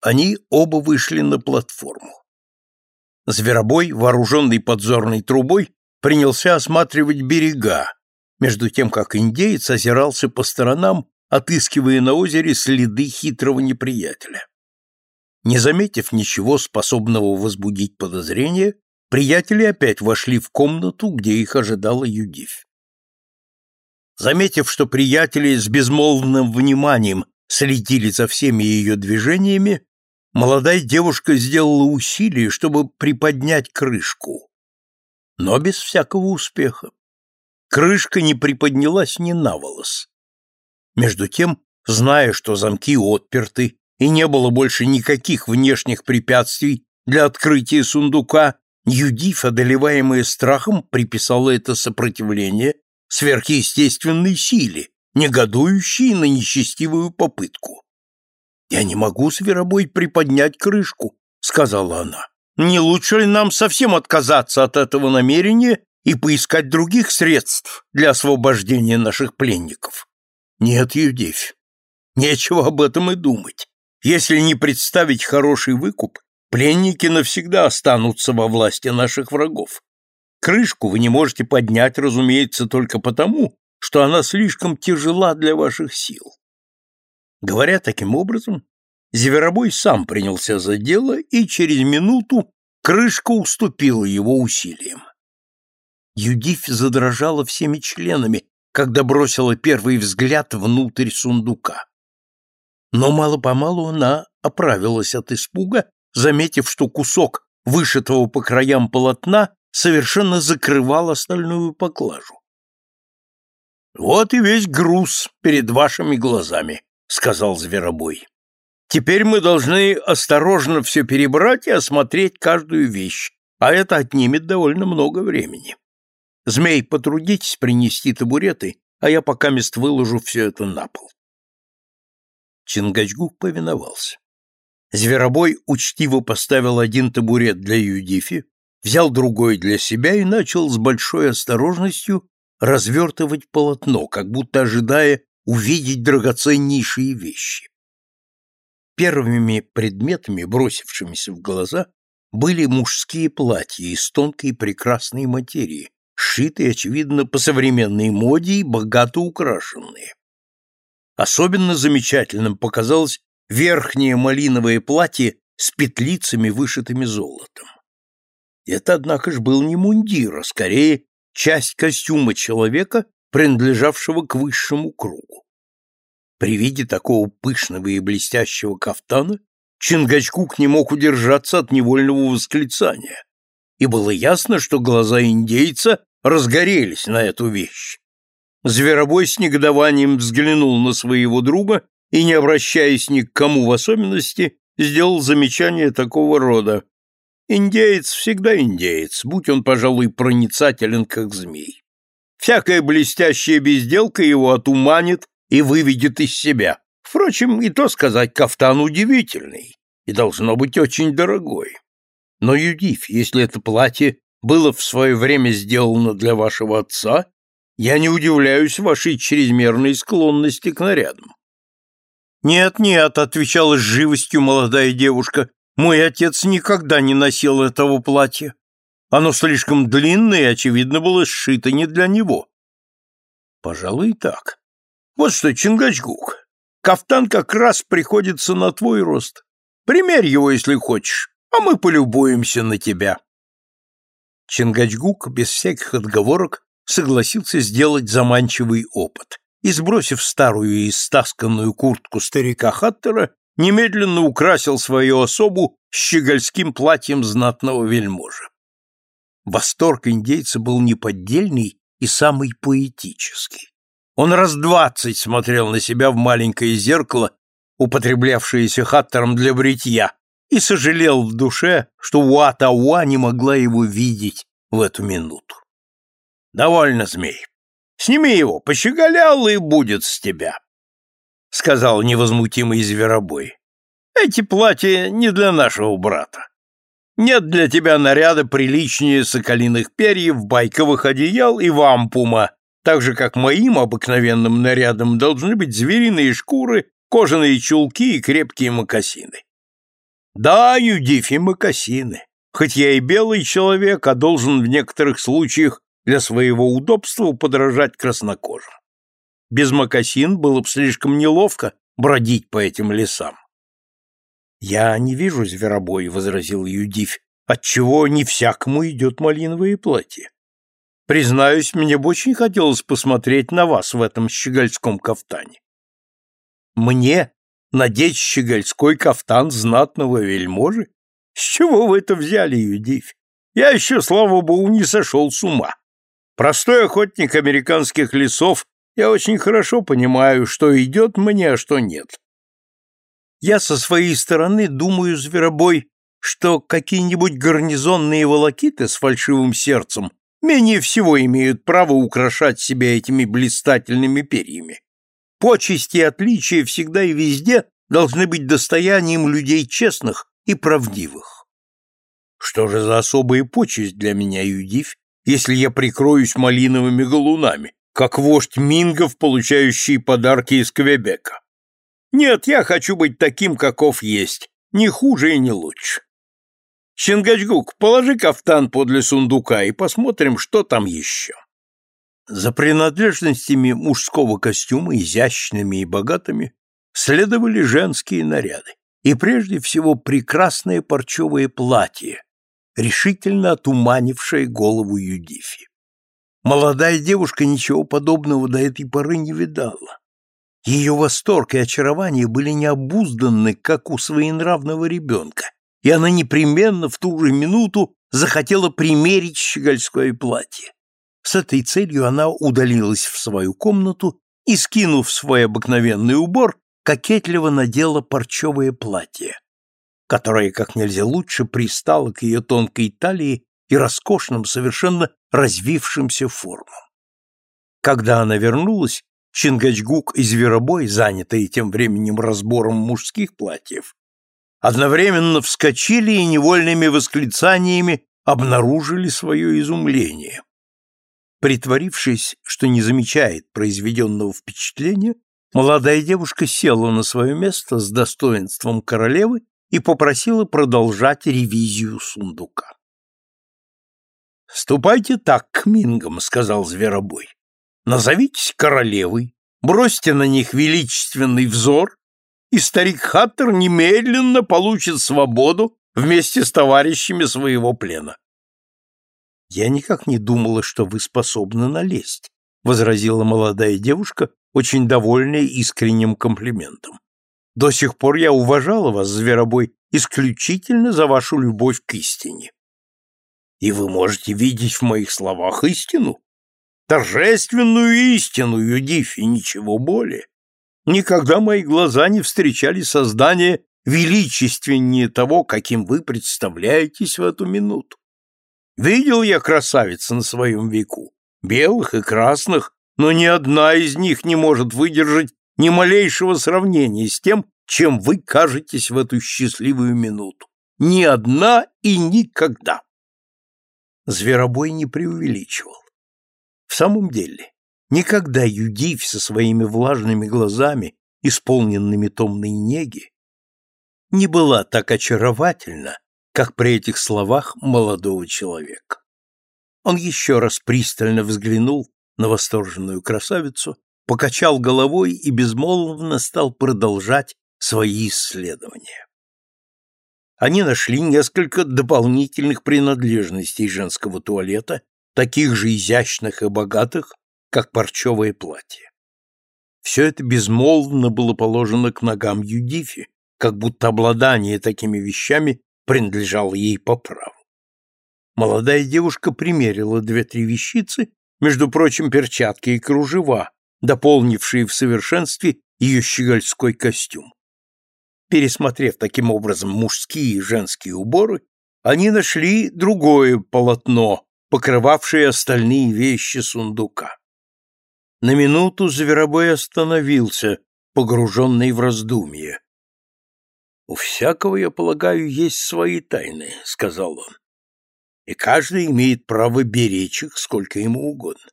Они оба вышли на платформу. Зверобой, вооруженный подзорной трубой, принялся осматривать берега, между тем как индеец озирался по сторонам, отыскивая на озере следы хитрого неприятеля. Не заметив ничего, способного возбудить подозрение, приятели опять вошли в комнату, где их ожидала Юдивь. Заметив, что приятели с безмолвным вниманием следили за всеми ее движениями, молодая девушка сделала усилие, чтобы приподнять крышку, но без всякого успеха. Крышка не приподнялась ни на волос. Между тем, зная, что замки отперты и не было больше никаких внешних препятствий для открытия сундука, Юдиф, одолеваемая страхом, приписала это сопротивление сверхъестественной силе, негодующей на нечестивую попытку. «Я не могу, Зверобой, приподнять крышку», — сказала она. «Не лучше ли нам совсем отказаться от этого намерения и поискать других средств для освобождения наших пленников?» «Нет, Юдивь, нечего об этом и думать. Если не представить хороший выкуп, пленники навсегда останутся во власти наших врагов. Крышку вы не можете поднять, разумеется, только потому, что она слишком тяжела для ваших сил. Говоря таким образом, Зверобой сам принялся за дело, и через минуту крышка уступила его усилиям. Юдифь задрожала всеми членами, когда бросила первый взгляд внутрь сундука. Но мало-помалу она оправилась от испуга, заметив, что кусок вышитого по краям полотна совершенно закрывал остальную поклажу. «Вот и весь груз перед вашими глазами», — сказал Зверобой. «Теперь мы должны осторожно все перебрать и осмотреть каждую вещь, а это отнимет довольно много времени. Змей, потрудитесь принести табуреты, а я пока мест выложу все это на пол». Чингачгук повиновался. Зверобой учтиво поставил один табурет для Юдифи, взял другой для себя и начал с большой осторожностью развертывать полотно, как будто ожидая увидеть драгоценнейшие вещи. Первыми предметами, бросившимися в глаза, были мужские платья из тонкой прекрасной материи, сшитые, очевидно, по современной моде и богато украшенные. Особенно замечательным показалось верхнее малиновое платье с петлицами, вышитыми золотом. Это, однако ж, был не мундир, а скорее часть костюма человека, принадлежавшего к высшему кругу. При виде такого пышного и блестящего кафтана Чингачкук не мог удержаться от невольного восклицания, и было ясно, что глаза индейца разгорелись на эту вещь. Зверобой с негодованием взглянул на своего друга и, не обращаясь ни к кому в особенности, сделал замечание такого рода. Индеец всегда индеец, будь он, пожалуй, проницателен, как змей. Всякая блестящая безделка его отуманит и выведет из себя. Впрочем, и то сказать, кафтан удивительный и должно быть очень дорогой. Но, Юдив, если это платье было в свое время сделано для вашего отца, я не удивляюсь вашей чрезмерной склонности к нарядам. «Нет, нет», — отвечала с живостью молодая девушка, «мой отец никогда не носил этого платья. Оно слишком длинное и, очевидно, было сшито не для него». «Пожалуй, так. Вот что, Чингачгук, кафтан как раз приходится на твой рост. Примерь его, если хочешь, а мы полюбуемся на тебя». Чингачгук без всяких отговорок согласился сделать заманчивый опыт и, сбросив старую и истасканную куртку старика Хаттера, немедленно украсил свою особу щегольским платьем знатного вельможа. Восторг индейца был неподдельный и самый поэтический. Он раз двадцать смотрел на себя в маленькое зеркало, употреблявшееся Хаттером для бритья, и сожалел в душе, что Уатауа не могла его видеть в эту минуту. «Довольно, змей. Сними его, пощеголял, и будет с тебя», — сказал невозмутимый зверобой. «Эти платья не для нашего брата. Нет для тебя наряда приличнее соколиных перьев, байковых одеял и вампума, так же, как моим обыкновенным нарядом должны быть звериные шкуры, кожаные чулки и крепкие мокасины. Да, Юдифи, мокасины. Хоть я и белый человек, а должен в некоторых случаях для своего удобства подражать краснокожим. Без мокасин было бы слишком неловко бродить по этим лесам. «Я не вижу зверобой», — возразил Юдифь, «отчего не всякому идет малиновое платье. Признаюсь, мне бы очень хотелось посмотреть на вас в этом щегольском кафтане». «Мне надеть щегольской кафтан знатного вельможи? С чего вы это взяли, Юдифь? Я еще, слава богу, не сошел с ума. Простой охотник американских лесов, я очень хорошо понимаю, что идет мне, а что нет. Я со своей стороны думаю, зверобой, что какие-нибудь гарнизонные волокиты с фальшивым сердцем менее всего имеют право украшать себя этими блистательными перьями. Почести и отличия всегда и везде должны быть достоянием людей честных и правдивых. Что же за особая почесть для меня, Юдивь, если я прикроюсь малиновыми галунами, как вождь мингов, получающий подарки из Квебека? Нет, я хочу быть таким, каков есть, не хуже и не лучше. Чингачгук, положи кафтан подле сундука и посмотрим, что там еще. За принадлежностями мужского костюма, изящными и богатыми, следовали женские наряды, и прежде всего прекрасное парчевое платье, решительно отуманившее голову Юдифи. Молодая девушка ничего подобного до этой поры не видала. Ее восторг и очарование были необузданны, как у своенравного ребенка, и она непременно в ту же минуту захотела примерить щегольское платье. С этой целью она удалилась в свою комнату и, скинув свой обыкновенный убор, кокетливо надела парчевое платье, которое как нельзя лучше пристало к ее тонкой талии и роскошным, совершенно развившимся формам. Когда она вернулась, Чингачгук и Зверобой, занятые тем временем разбором мужских платьев, одновременно вскочили и невольными восклицаниями обнаружили свое изумление. Притворившись, что не замечает произведенного впечатления, молодая девушка села на свое место с достоинством королевы и попросила продолжать ревизию сундука. «Ступайте так к мингам», — сказал Зверобой. Назовитесь королевой, бросьте на них величественный взор, и старик Хаттер немедленно получит свободу вместе с товарищами своего плена. «Я никак не думала, что вы способны налезть», — возразила молодая девушка, очень довольная искренним комплиментом. «До сих пор я уважала вас, Зверобой, исключительно за вашу любовь к истине. И вы можете видеть в моих словах истину?» Торжественную истину, Юдиф, и ничего более. Никогда мои глаза не встречали создание величественнее того, каким вы представляетесь в эту минуту. Видел я красавиц на своем веку, белых и красных, но ни одна из них не может выдержать ни малейшего сравнения с тем, чем вы кажетесь в эту счастливую минуту. Ни одна и никогда. Зверобой не преувеличивал. В самом деле, никогда Юдивь со своими влажными глазами, исполненными томной неги, не была так очаровательна, как при этих словах молодого человека. Он еще раз пристально взглянул на восторженную красавицу, покачал головой и безмолвно стал продолжать свои исследования. Они нашли несколько дополнительных принадлежностей женского туалета таких же изящных и богатых, как парчевое платье. Все это безмолвно было положено к ногам Юдифи, как будто обладание такими вещами принадлежало ей по праву. Молодая девушка примерила две-три вещицы, между прочим, перчатки и кружева, дополнившие в совершенстве ее щегольской костюм. Пересмотрев таким образом мужские и женские уборы, они нашли другое полотно, покрывавшие остальные вещи сундука. На минуту Зверобой остановился, погруженный в раздумье. «У всякого, я полагаю, есть свои тайны», — сказал он. «И каждый имеет право беречь их сколько ему угодно.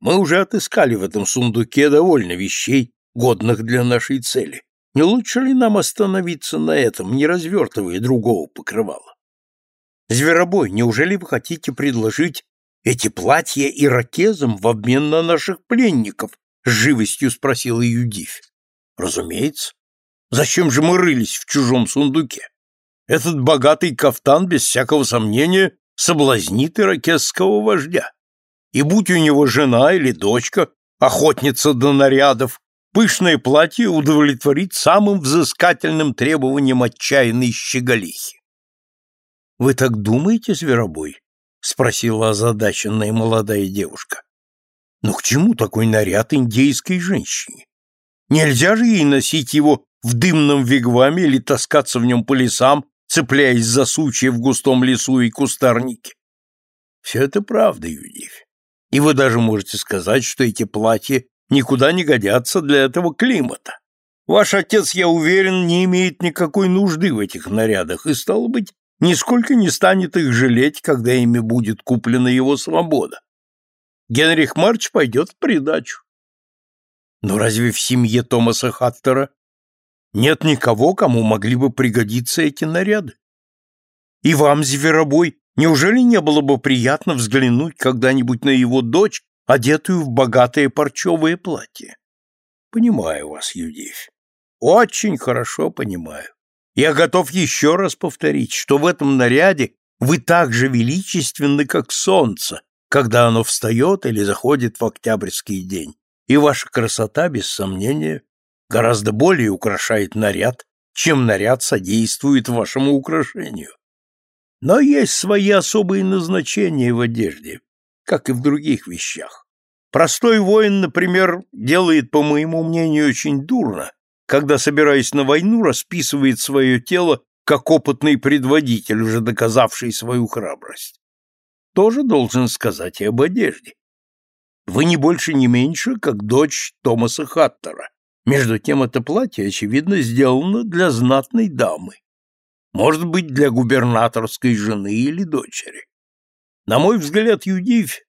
Мы уже отыскали в этом сундуке довольно вещей, годных для нашей цели, Не лучше ли нам остановиться на этом, не развертывая другого покрывала? Зверобой, неужели вы хотите предложить эти платья иракезам в обмен на наших пленников? С живостью спросила Юдивь. Разумеется. Зачем же мы рылись в чужом сундуке? Этот богатый кафтан, без всякого сомнения, соблазнит иракезского вождя. И будь у него жена или дочка, охотница до нарядов, пышное платье удовлетворит самым взыскательным требованиям отчаянной щеголихи. — Вы так думаете, Зверобой? — спросила озадаченная молодая девушка. — Но к чему такой наряд индейской женщине? Нельзя же ей носить его в дымном вигваме или таскаться в нем по лесам, цепляясь за сучья в густом лесу и кустарнике. Все это правда, Юдивь. И вы даже можете сказать, что эти платья никуда не годятся для этого климата. Ваш отец, я уверен, не имеет никакой нужды в этих нарядах и, стало быть, нисколько не станет их жалеть, когда ими будет куплена его свобода. Генрих Марч пойдет в придачу. Но разве в семье Томаса Хаттера нет никого, кому могли бы пригодиться эти наряды? И вам, Зверобой, неужели не было бы приятно взглянуть когда-нибудь на его дочь, одетую в богатое парчевое платье? Понимаю вас, Юдивь. Очень хорошо понимаю. Я готов еще раз повторить, что в этом наряде вы так же величественны, как солнце, когда оно встает или заходит в октябрьский день и ваша красота, без сомнения, гораздо более украшает наряд, чем наряд содействует вашему украшению. Но есть свои особые назначения в одежде, как и в других вещах. Простой воин, например, делает, по моему мнению, очень дурно, когда, собираясь на войну, расписывает свое тело как опытный предводитель, уже доказавший свою храбрость. Тоже должен сказать и об одежде. Вы не больше, не меньше, как дочь Томаса Хаттера. Между тем это платье, очевидно, сделано для знатной дамы. Может быть, для губернаторской жены или дочери. На мой взгляд, Юдивь,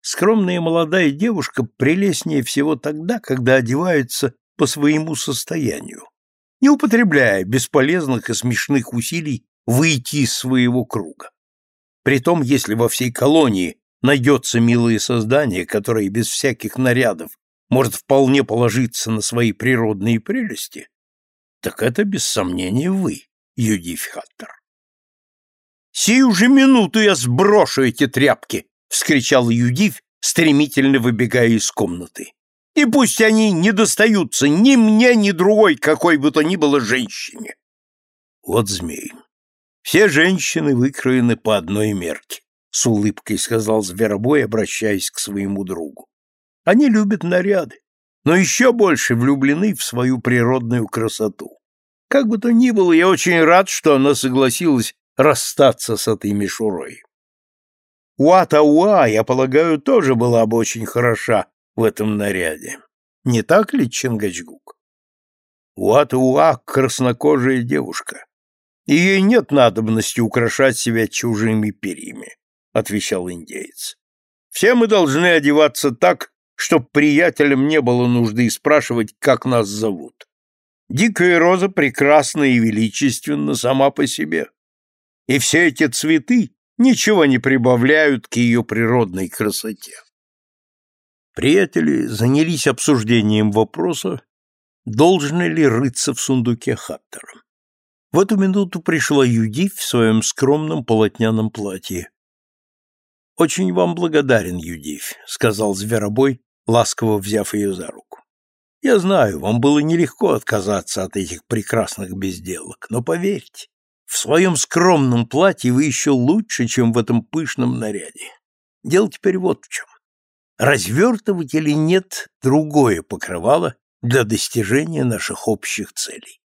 скромная молодая девушка, прелестнее всего тогда, когда одевается по своему состоянию, не употребляя бесполезных и смешных усилий выйти из своего круга. Притом, если во всей колонии найдется милое создание, которое без всяких нарядов может вполне положиться на свои природные прелести, так это, без сомнения, вы, Юдифь Хаттер. «Сию же минуту я сброшу эти тряпки!» — вскричал Юдифь, стремительно выбегая из комнаты. «И пусть они не достаются ни мне, ни другой, какой бы то ни было женщине!» Вот змей. Все женщины выкроены по одной мерке. — с улыбкой сказал Зверобой, обращаясь к своему другу. «Они любят наряды, но еще больше влюблены в свою природную красоту. Как бы то ни было, я очень рад, что она согласилась расстаться с этой мишурой. Уа-Тауа, я полагаю, тоже была бы очень хороша в этом наряде. Не так ли, Чингачгук? Уа-Тауа — краснокожая девушка, ей нет надобности украшать себя чужими перьями. — отвечал индеец. «Все мы должны одеваться так, чтоб приятелям не было нужды спрашивать, как нас зовут. Дикая роза прекрасна и величественна сама по себе, и все эти цветы ничего не прибавляют к ее природной красоте». Приятели занялись обсуждением вопроса, должно ли рыться в сундуке Хаттера. В эту минуту пришла Юдив в своем скромном полотняном платье. «Очень вам благодарен, Юдивь», — сказал Зверобой, ласково взяв ее за руку. «Я знаю, вам было нелегко отказаться от этих прекрасных безделок, но поверьте, в своем скромном платье вы еще лучше, чем в этом пышном наряде. Дело теперь вот в чем. Развертывать или нет другое покрывало для достижения наших общих целей?»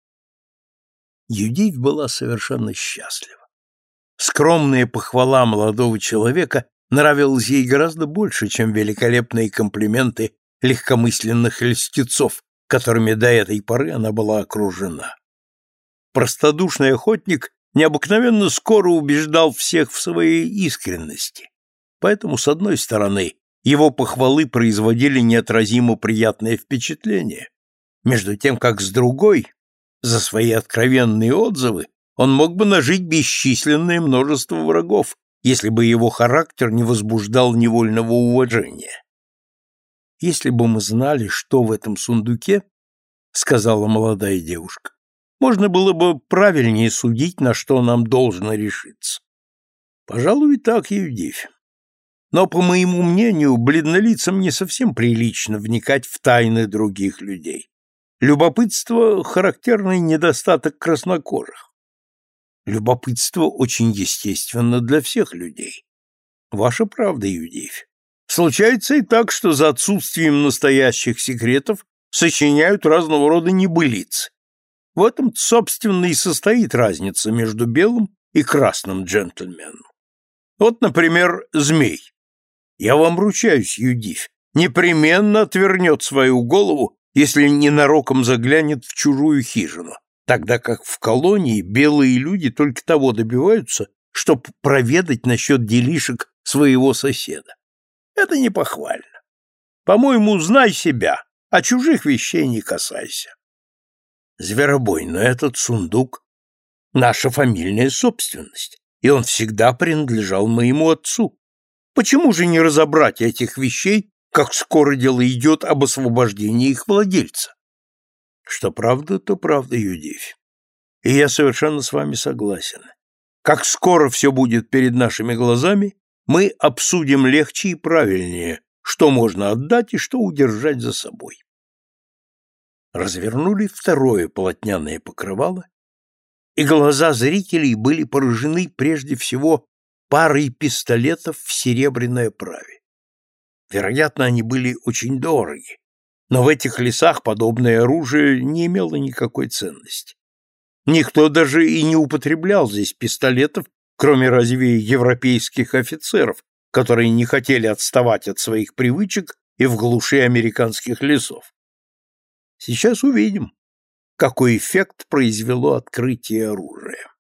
Юдивь была совершенно счастлива. Скромная похвала молодого человека нравилось ей гораздо больше, чем великолепные комплименты легкомысленных льстецов, которыми до этой поры она была окружена. Простодушный охотник необыкновенно скоро убеждал всех в своей искренности. Поэтому, с одной стороны, его похвалы производили неотразимо приятное впечатление, между тем как с другой За свои откровенные отзывы он мог бы нажить бесчисленное множество врагов, если бы его характер не возбуждал невольного уважения. «Если бы мы знали, что в этом сундуке, — сказала молодая девушка, — можно было бы правильнее судить, на что нам должно решиться. Пожалуй, так, Евдивь. Но, по моему мнению, бледнолицам не совсем прилично вникать в тайны других людей. Любопытство — характерный недостаток краснокожих. Любопытство очень естественно для всех людей. Ваша правда, Юдивь. Случается и так, что за отсутствием настоящих секретов сочиняют разного рода небылицы. В этом, собственно, и состоит разница между белым и красным джентльменом. Вот, например, змей. Я вам ручаюсь, Юдивь, непременно отвернет свою голову, если ненароком заглянет в чужую хижину, тогда как в колонии белые люди только того добиваются, чтобы проведать насчет делишек своего соседа. Это не похвально. По-моему, знай себя, а чужих вещей не касайся. Зверобой, но этот сундук — наша фамильная собственность, и он всегда принадлежал моему отцу. Почему же не разобрать этих вещей, как скоро дело идет об освобождении их владельца? Что правда, то правда, Юдивь. И я совершенно с вами согласен. Как скоро все будет перед нашими глазами, мы обсудим легче и правильнее, что можно отдать и что удержать за собой. Развернули второе полотняное покрывало, и глаза зрителей были поражены прежде всего парой пистолетов в серебряной оправе. Вероятно, они были очень дороги, но в этих лесах подобное оружие не имело никакой ценности. Никто даже и не употреблял здесь пистолетов, кроме разве европейских офицеров, которые не хотели отставать от своих привычек и в глуши американских лесов. Сейчас увидим, какой эффект произвело открытие оружия.